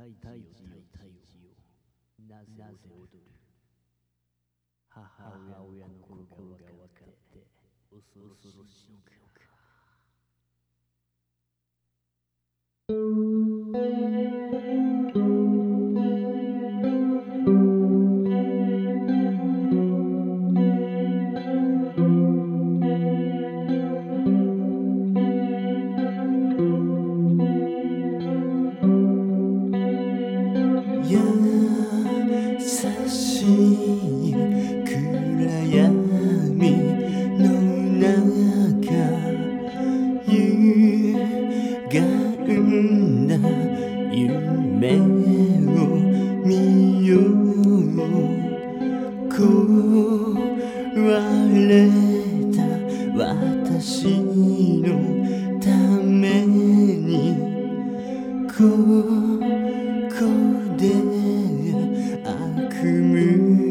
太陽太陽なぜ母親の心が分かって恐ろしいれた私のためにここで悪夢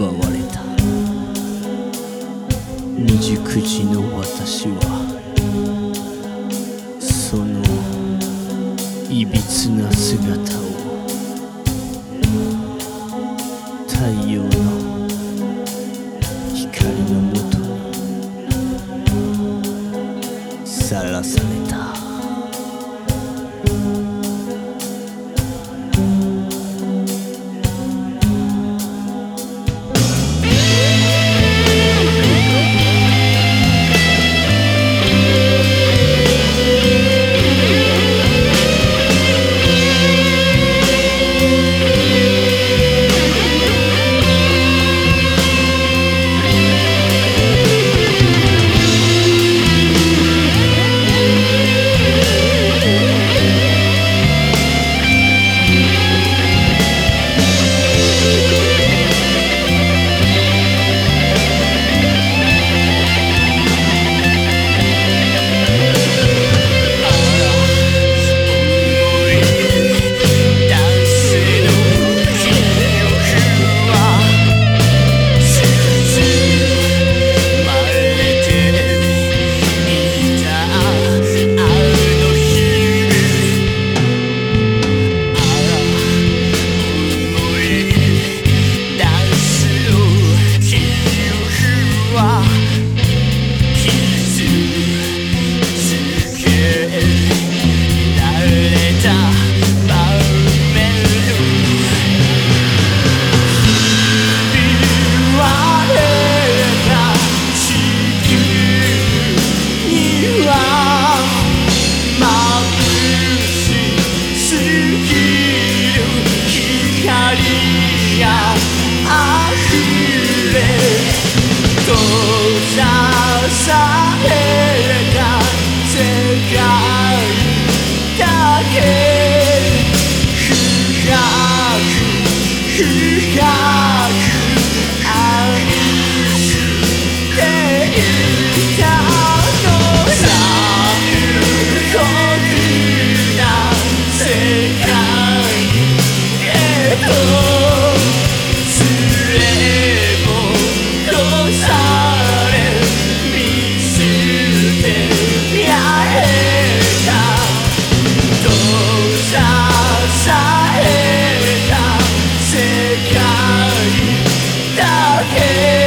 奪われた。の私はそのいびつな姿をあふれ閉ざされた世界だけ深く深く愛していた。care.